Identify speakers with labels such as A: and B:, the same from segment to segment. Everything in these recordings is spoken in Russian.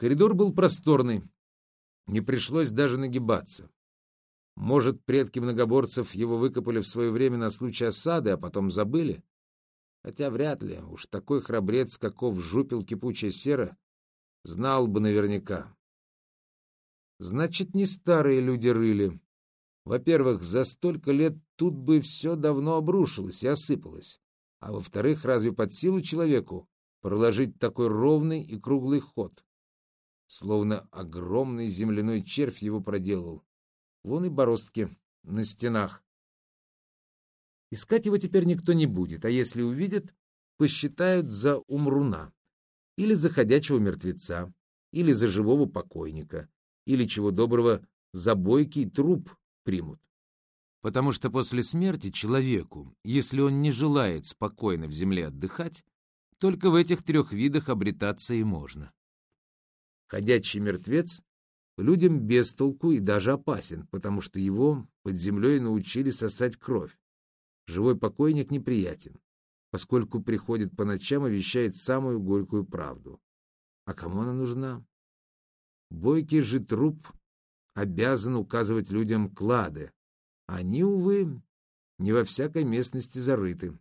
A: Коридор был просторный, не пришлось даже нагибаться. Может, предки многоборцев его выкопали в свое время на случай осады, а потом забыли? Хотя вряд ли, уж такой храбрец, каков жупил кипучая сера, знал бы наверняка. Значит, не старые люди рыли. Во-первых, за столько лет тут бы все давно обрушилось и осыпалось. А во-вторых, разве под силу человеку проложить такой ровный и круглый ход? Словно огромный земляной червь его проделал. Вон и бороздки на стенах. Искать его теперь никто не будет, а если увидят, посчитают за умруна, или за ходячего мертвеца, или за живого покойника, или, чего доброго, за бойкий труп примут. Потому что после смерти человеку, если он не желает спокойно в земле отдыхать, только в этих трех видах обретаться и можно. Ходячий мертвец людям без толку и даже опасен, потому что его под землей научили сосать кровь. Живой покойник неприятен, поскольку приходит по ночам и вещает самую горькую правду. А кому она нужна? Бойкий же труп обязан указывать людям клады. Они, увы, не во всякой местности зарыты.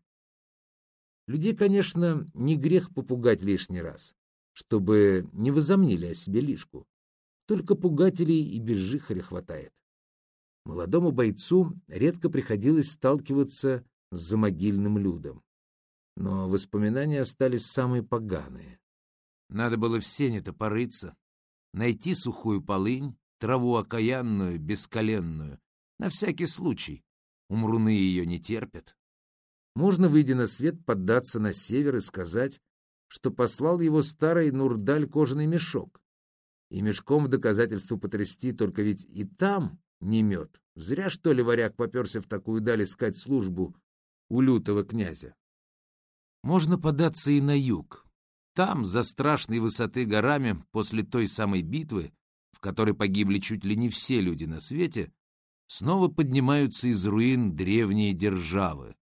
A: Людей, конечно, не грех попугать лишний раз, чтобы не возомнили о себе лишку. Только пугателей и безжихаря хватает. Молодому бойцу редко приходилось сталкиваться с замогильным людом. Но воспоминания остались самые поганые. Надо было в сене-то порыться, найти сухую полынь, траву окаянную, бесколенную, на всякий случай. Умруны ее не терпят. Можно, выйдя на свет, поддаться на север и сказать, что послал его старый Нурдаль кожаный мешок. И мешком в доказательство потрясти, только ведь и там не мед. Зря, что ли, варяг поперся в такую даль искать службу у лютого князя. Можно податься и на юг. Там, за страшной высоты горами, после той самой битвы, в которой погибли чуть ли не все люди на свете, снова поднимаются из руин древние державы.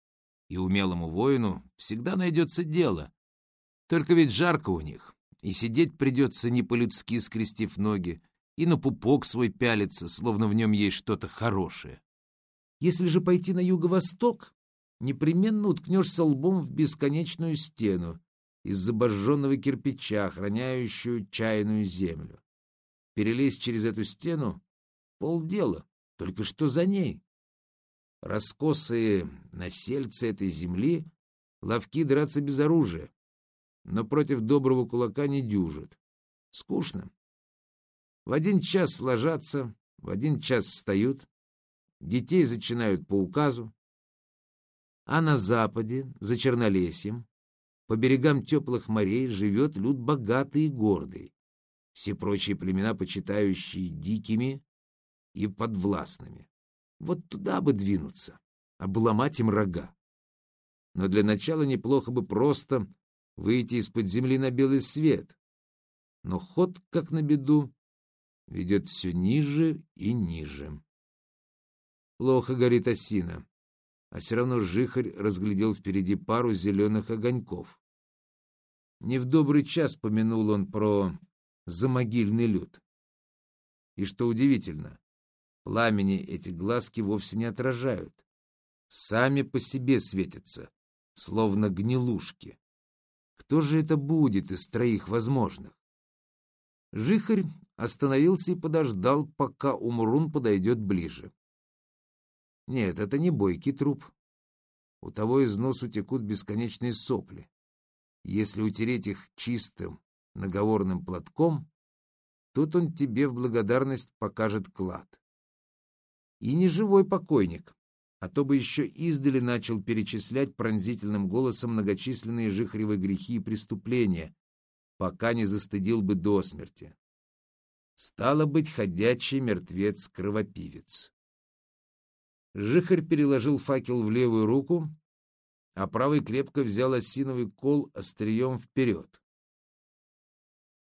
A: И умелому воину всегда найдется дело. Только ведь жарко у них, и сидеть придется не по-людски, скрестив ноги, и на пупок свой пялиться, словно в нем есть что-то хорошее. Если же пойти на юго-восток, непременно уткнешься лбом в бесконечную стену из забожженного кирпича, охраняющую чайную землю. Перелезть через эту стену — полдела, только что за ней? Раскосые насельцы этой земли ловки драться без оружия, но против доброго кулака не дюжат. Скучно. В один час ложатся, в один час встают, детей зачинают по указу. А на западе, за Чернолесьем, по берегам теплых морей живет люд богатый и гордый, все прочие племена, почитающие дикими и подвластными. Вот туда бы двинуться, обломать им рога. Но для начала неплохо бы просто выйти из-под земли на белый свет. Но ход, как на беду, ведет все ниже и ниже. Плохо горит осина, а все равно жихарь разглядел впереди пару зеленых огоньков. Не в добрый час помянул он про замогильный люд. И что удивительно, пламени эти глазки вовсе не отражают. Сами по себе светятся, словно гнилушки. Кто же это будет из троих возможных? Жихарь остановился и подождал, пока Умрун подойдет ближе. Нет, это не бойкий труп. У того из носу текут бесконечные сопли. Если утереть их чистым наговорным платком, тут он тебе в благодарность покажет клад. И не живой покойник, а то бы еще издали начал перечислять пронзительным голосом многочисленные жихревые грехи и преступления, пока не застыдил бы до смерти. Стало быть, ходячий мертвец-кровопивец. Жихарь переложил факел в левую руку, а правый крепко взял осиновый кол острием вперед.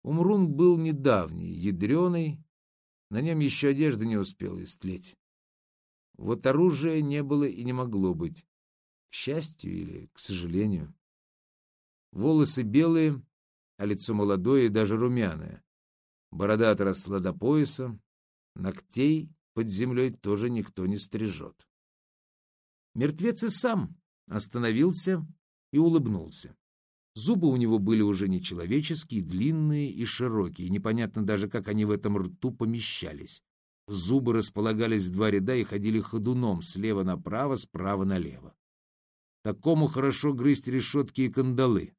A: Умрун был недавний, ядреный, на нем еще одежда не успела истлеть. Вот оружия не было и не могло быть, к счастью или к сожалению. Волосы белые, а лицо молодое и даже румяное. Борода отросла до пояса, ногтей под землей тоже никто не стрижет. Мертвец и сам остановился и улыбнулся. Зубы у него были уже нечеловеческие, длинные и широкие, непонятно даже, как они в этом рту помещались. Зубы располагались в два ряда и ходили ходуном слева направо, справа налево. Такому хорошо грызть решетки и кандалы.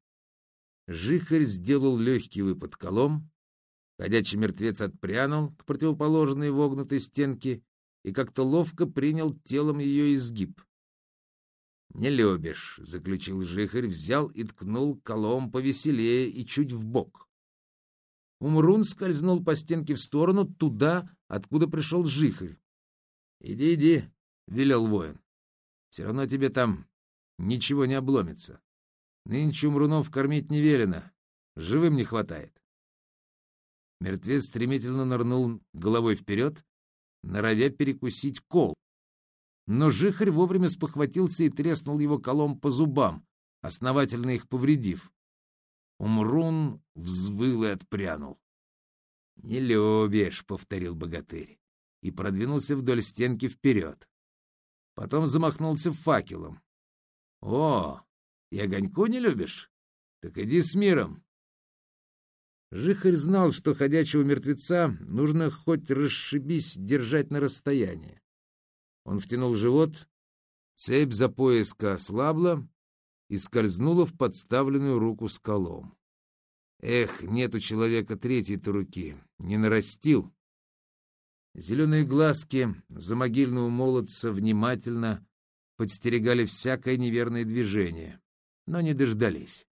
A: Жихарь сделал легкий выпад колом, ходячий мертвец отпрянул к противоположной вогнутой стенке и как-то ловко принял телом ее изгиб. «Не любишь», — заключил Жихарь, взял и ткнул колом повеселее и чуть в бок. Умрун скользнул по стенке в сторону, туда, откуда пришел Жихарь. «Иди, иди», — велел воин. «Все равно тебе там ничего не обломится. Нынче умрунов кормить не велено, живым не хватает». Мертвец стремительно нырнул головой вперед, норовя перекусить кол. Но жихарь вовремя спохватился и треснул его колом по зубам, основательно их повредив. Умрун взвыл и отпрянул. «Не любишь», — повторил богатырь, и продвинулся вдоль стенки вперед. Потом замахнулся факелом. «О, и огоньку не любишь? Так иди с миром!» Жихарь знал, что ходячего мертвеца нужно хоть расшибись держать на расстоянии. Он втянул живот, цепь за пояска ослабла и скользнула в подставленную руку с колом. Эх, нет у человека третьей-то руки, не нарастил. Зеленые глазки за могильного молодца внимательно подстерегали всякое неверное движение, но не дождались.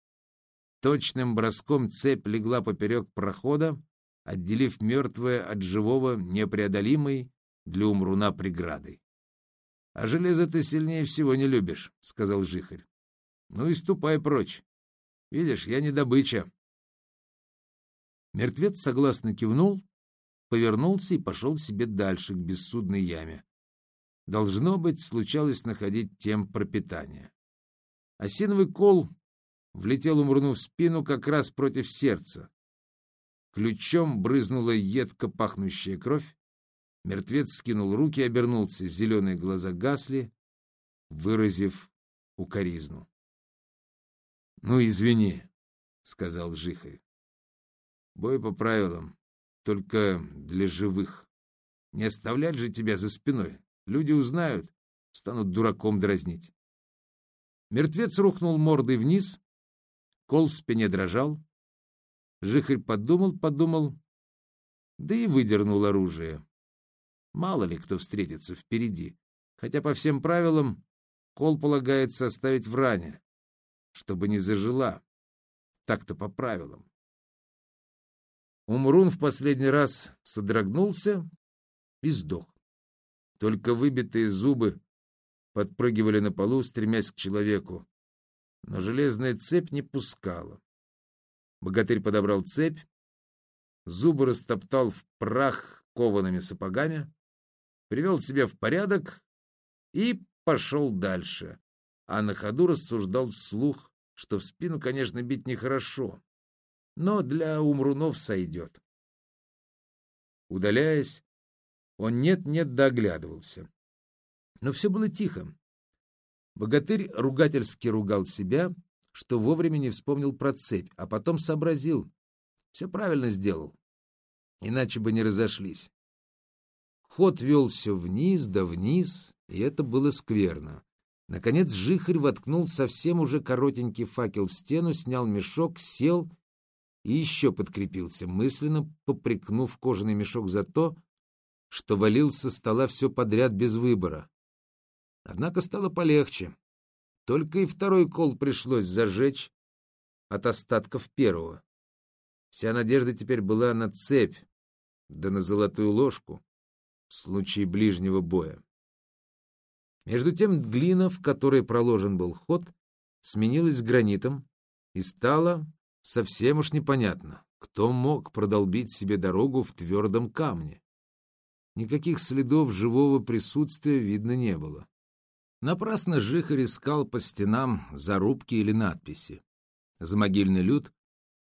A: Точным броском цепь легла поперек прохода, отделив мертвое от живого непреодолимой для умруна преградой. — А железо ты сильнее всего не любишь, — сказал Жихарь. — Ну и ступай прочь. Видишь, я не добыча. Мертвец согласно кивнул, повернулся и пошел себе дальше, к бессудной яме. Должно быть, случалось находить тем пропитание. Осиновый кол влетел умрну в спину как раз против сердца. Ключом брызнула едко пахнущая кровь, Мертвец скинул руки, обернулся, зеленые глаза гасли, выразив укоризну. — Ну, извини, — сказал Жихарь. — Бой по правилам, только для живых. Не оставлять же тебя за спиной. Люди узнают, станут дураком дразнить. Мертвец рухнул мордой вниз, кол в спине дрожал. Жихарь подумал, подумал, да и выдернул оружие. Мало ли кто встретится впереди, хотя по всем правилам кол полагается оставить в ране, чтобы не зажила. Так-то по правилам. Умрун в последний раз содрогнулся и сдох. Только выбитые зубы подпрыгивали на полу, стремясь к человеку, но железная цепь не пускала. Богатырь подобрал цепь, зубы растоптал в прах коваными сапогами, привел себя в порядок и пошел дальше, а на ходу рассуждал вслух, что в спину, конечно, бить нехорошо, но для умрунов сойдет. Удаляясь, он нет-нет доглядывался. Но все было тихо. Богатырь ругательски ругал себя, что вовремя не вспомнил про цепь, а потом сообразил. Все правильно сделал, иначе бы не разошлись. Ход вел все вниз да вниз, и это было скверно. Наконец жихарь воткнул совсем уже коротенький факел в стену, снял мешок, сел и еще подкрепился, мысленно попрекнув кожаный мешок за то, что валил со стола все подряд без выбора. Однако стало полегче. Только и второй кол пришлось зажечь от остатков первого. Вся надежда теперь была на цепь, да на золотую ложку в случае ближнего боя. Между тем глина, в которой проложен был ход, сменилась гранитом, и стало совсем уж непонятно, кто мог продолбить себе дорогу в твердом камне. Никаких следов живого присутствия видно не было. Напрасно Жихарь искал по стенам зарубки или надписи. Замогильный люд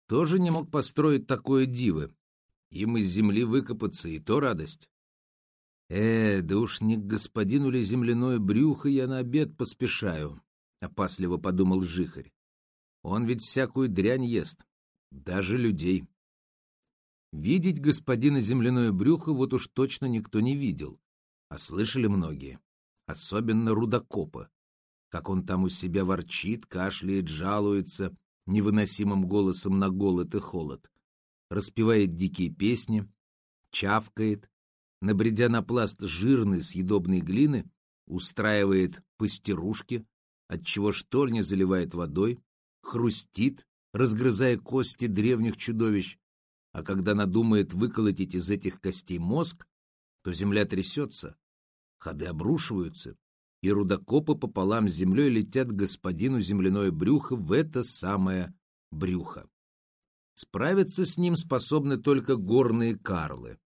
A: тоже не мог построить такое диво, Им из земли выкопаться и то радость. Э, да уж не к господину ли земляное брюхо я на обед поспешаю, — опасливо подумал Жихарь. Он ведь всякую дрянь ест, даже людей. Видеть господина земляное брюхо вот уж точно никто не видел, а слышали многие, особенно рудокопы, как он там у себя ворчит, кашляет, жалуется невыносимым голосом на голод и холод, распевает дикие песни, чавкает, набредя на пласт жирной съедобной глины, устраивает пастерушки, отчего штольня заливает водой, хрустит, разгрызая кости древних чудовищ, а когда надумает выколотить из этих костей мозг, то земля трясется, ходы обрушиваются, и рудокопы пополам с землей летят к господину земляное брюхо в это самое брюхо. Справиться с ним способны только горные карлы.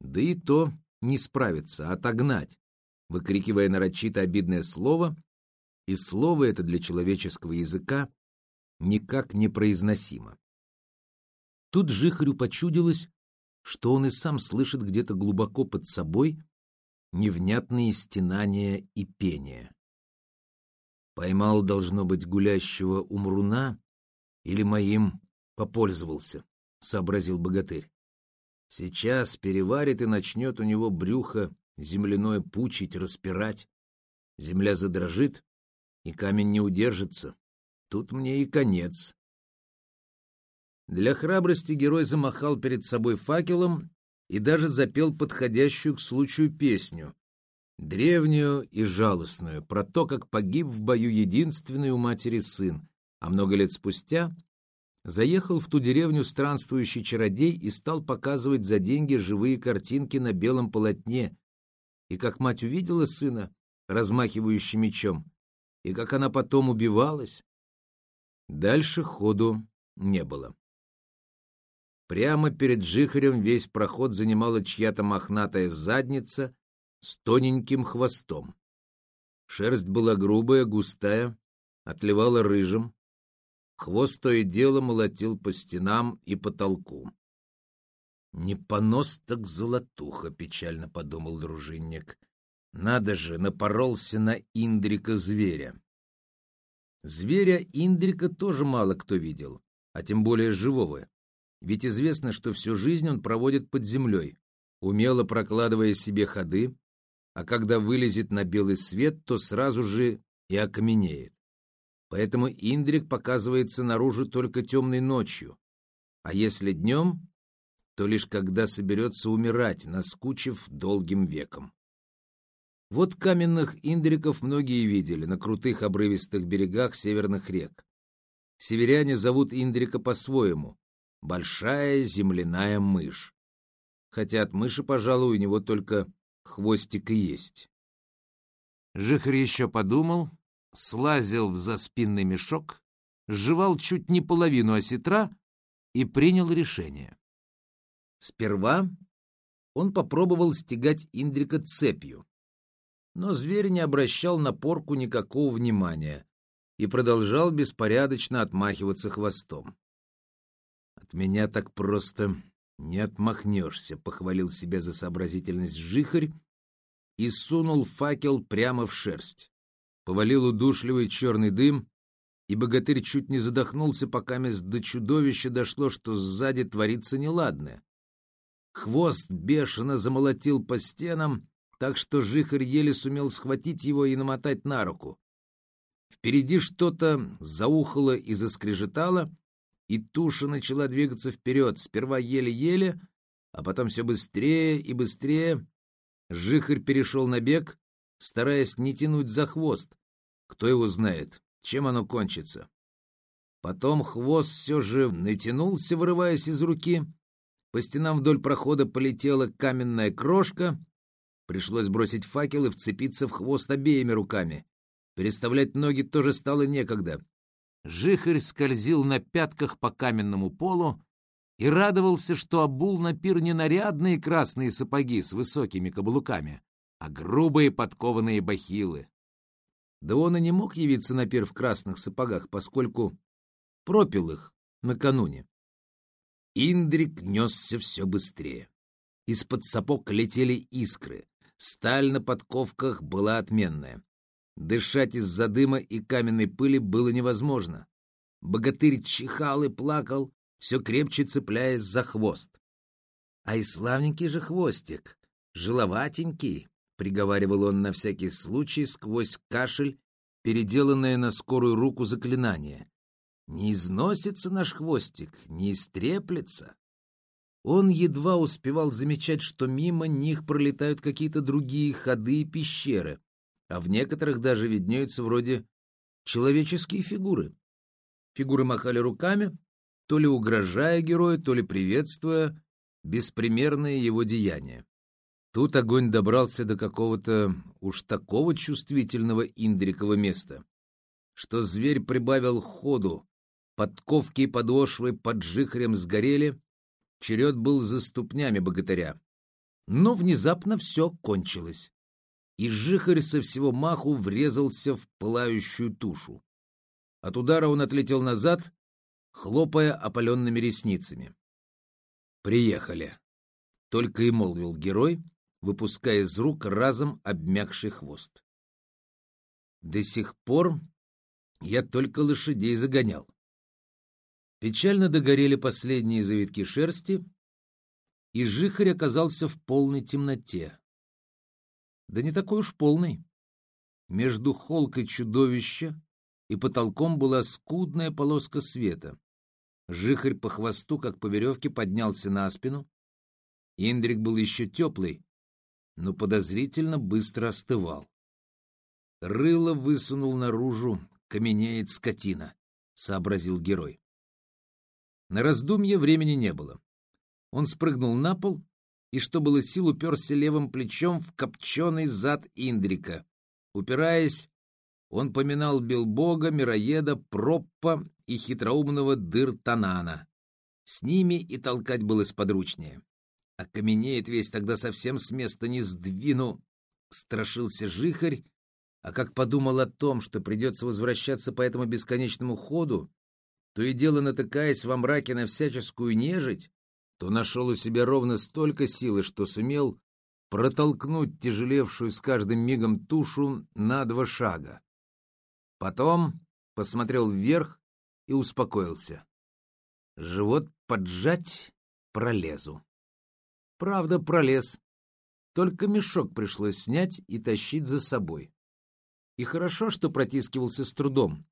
A: Да и то не справиться, а отогнать, выкрикивая нарочито обидное слово, и слово это для человеческого языка никак не произносимо. Тут Жихарю почудилось, что он и сам слышит где-то глубоко под собой невнятные стенания и пение. Поймал, должно быть, гулящего умруна или моим попользовался, — сообразил богатырь. Сейчас переварит и начнет у него брюхо земляное пучить, распирать. Земля задрожит, и камень не удержится. Тут мне и конец. Для храбрости герой замахал перед собой факелом и даже запел подходящую к случаю песню, древнюю и жалостную, про то, как погиб в бою единственный у матери сын, а много лет спустя заехал в ту деревню странствующий чародей и стал показывать за деньги живые картинки на белом полотне, и как мать увидела сына, размахивающий мечом, и как она потом убивалась, дальше ходу не было. Прямо перед жихарем весь проход занимала чья-то мохнатая задница с тоненьким хвостом. Шерсть была грубая, густая, отливала рыжим. Хвост то и дело молотил по стенам и потолку. «Не понос так золотуха», — печально подумал дружинник. «Надо же, напоролся на Индрика-зверя». Зверя Индрика тоже мало кто видел, а тем более живого. Ведь известно, что всю жизнь он проводит под землей, умело прокладывая себе ходы, а когда вылезет на белый свет, то сразу же и окаменеет. Поэтому Индрик показывается наружу только темной ночью, а если днем, то лишь когда соберется умирать, наскучив долгим веком. Вот каменных индриков многие видели на крутых обрывистых берегах северных рек. Северяне зовут индрика по-своему большая земляная мышь. Хотя от мыши, пожалуй, у него только хвостик и есть. Жихарь еще подумал, слазил в заспинный мешок, сживал чуть не половину осетра и принял решение. Сперва он попробовал стегать Индрика цепью, но зверь не обращал на порку никакого внимания и продолжал беспорядочно отмахиваться хвостом. От меня так просто не отмахнешься, — похвалил себя за сообразительность жихарь и сунул факел прямо в шерсть. Повалил удушливый черный дым, и богатырь чуть не задохнулся, пока до чудовища дошло, что сзади творится неладное. Хвост бешено замолотил по стенам, так что жихарь еле сумел схватить его и намотать на руку. Впереди что-то заухало и заскрежетало, и туша начала двигаться вперед, сперва еле-еле, а потом все быстрее и быстрее. Жихарь перешел на бег, стараясь не тянуть за хвост. Кто его знает, чем оно кончится. Потом хвост все же натянулся, вырываясь из руки. По стенам вдоль прохода полетела каменная крошка. Пришлось бросить факел и вцепиться в хвост обеими руками. Переставлять ноги тоже стало некогда. Жихарь скользил на пятках по каменному полу и радовался, что обул на пир не нарядные красные сапоги с высокими каблуками, а грубые подкованные бахилы. Да он и не мог явиться на пир в красных сапогах, поскольку пропил их накануне. Индрик несся все быстрее. Из-под сапог летели искры. Сталь на подковках была отменная. Дышать из-за дыма и каменной пыли было невозможно. Богатырь чихал и плакал, все крепче цепляясь за хвост. — А и славненький же хвостик, жиловатенький, — приговаривал он на всякий случай сквозь кашель, переделанное на скорую руку заклинание. «Не износится наш хвостик, не истреплется». Он едва успевал замечать, что мимо них пролетают какие-то другие ходы и пещеры, а в некоторых даже виднеются вроде человеческие фигуры. Фигуры махали руками, то ли угрожая герою, то ли приветствуя беспримерное его деяние. Тут огонь добрался до какого-то уж такого чувствительного Индрикова места, что зверь прибавил ходу, подковки и подошвы под жихрем сгорели, черед был за ступнями богатыря. Но внезапно все кончилось, и жихарь со всего маху врезался в пылающую тушу. От удара он отлетел назад, хлопая опаленными ресницами. «Приехали», — только и молвил герой, — выпуская из рук разом обмякший хвост. До сих пор я только лошадей загонял. Печально догорели последние завитки шерсти, и жихарь оказался в полной темноте. Да не такой уж полный. Между холкой чудовища и потолком была скудная полоска света. Жихарь по хвосту, как по веревке, поднялся на спину. Индрик был еще теплый, но подозрительно быстро остывал. Рыло высунул наружу, каменеет скотина, — сообразил герой. На раздумье времени не было. Он спрыгнул на пол и, что было сил, уперся левым плечом в копченый зад Индрика. Упираясь, он поминал Белбога, Мироеда, Проппа и хитроумного Дыр-Танана. С ними и толкать было сподручнее. Окаменеет весь, тогда совсем с места не сдвину. Страшился жихарь, а как подумал о том, что придется возвращаться по этому бесконечному ходу, то и дело натыкаясь во мраке на всяческую нежить, то нашел у себя ровно столько силы, что сумел протолкнуть тяжелевшую с каждым мигом тушу на два шага. Потом посмотрел вверх и успокоился. Живот поджать пролезу. Правда, пролез. Только мешок пришлось снять и тащить за собой. И хорошо, что протискивался с трудом,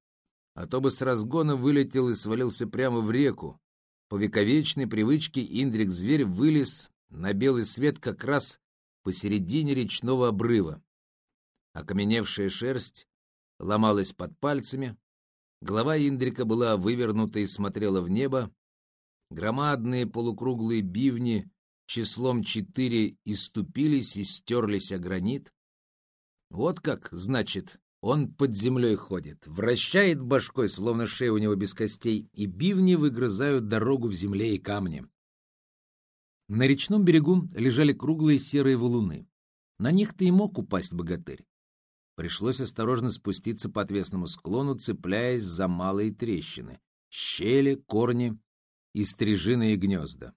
A: а то бы с разгона вылетел и свалился прямо в реку. По вековечной привычке Индрик-зверь вылез на белый свет как раз посередине речного обрыва. Окаменевшая шерсть ломалась под пальцами, голова Индрика была вывернута и смотрела в небо, громадные полукруглые бивни числом четыре иступились и стерлись о гранит. Вот как, значит, он под землей ходит, вращает башкой, словно шея у него без костей, и бивни выгрызают дорогу в земле и камне. На речном берегу лежали круглые серые валуны. На них-то и мог упасть богатырь. Пришлось осторожно спуститься по отвесному склону, цепляясь за малые трещины, щели, корни и стрижиные гнезда.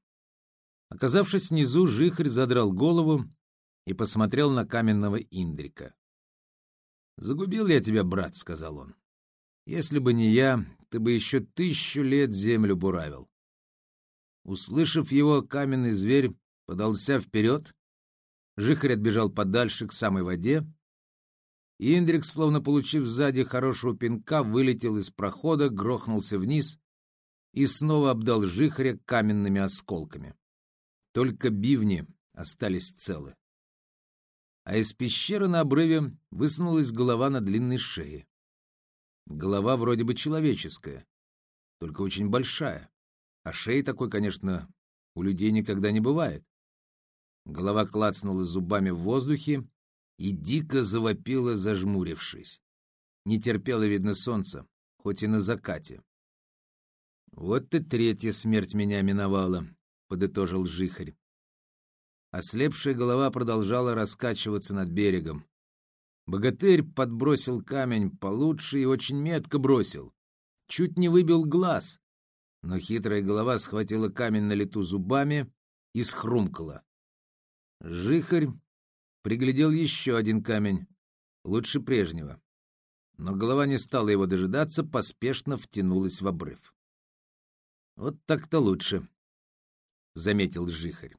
A: Оказавшись внизу, жихарь задрал голову и посмотрел на каменного Индрика. «Загубил я тебя, брат», — сказал он. «Если бы не я, ты бы еще тысячу лет землю буравил». Услышав его, каменный зверь подался вперед, жихарь отбежал подальше к самой воде, и Индрик, словно получив сзади хорошего пинка, вылетел из прохода, грохнулся вниз и снова обдал жихаря каменными осколками. Только бивни остались целы. А из пещеры на обрыве высунулась голова на длинной шее. Голова вроде бы человеческая, только очень большая. А шеи такой, конечно, у людей никогда не бывает. Голова клацнула зубами в воздухе и дико завопила, зажмурившись. Не терпела, видно, солнца, хоть и на закате. Вот и третья смерть меня миновала, — подытожил Жихарь. Ослепшая голова продолжала раскачиваться над берегом. Богатырь подбросил камень получше и очень метко бросил. Чуть не выбил глаз, Но хитрая голова схватила камень на лету зубами и схрумкала. Жихарь приглядел еще один камень, лучше прежнего. Но голова не стала его дожидаться, поспешно втянулась в обрыв. «Вот так-то лучше», — заметил Жихарь.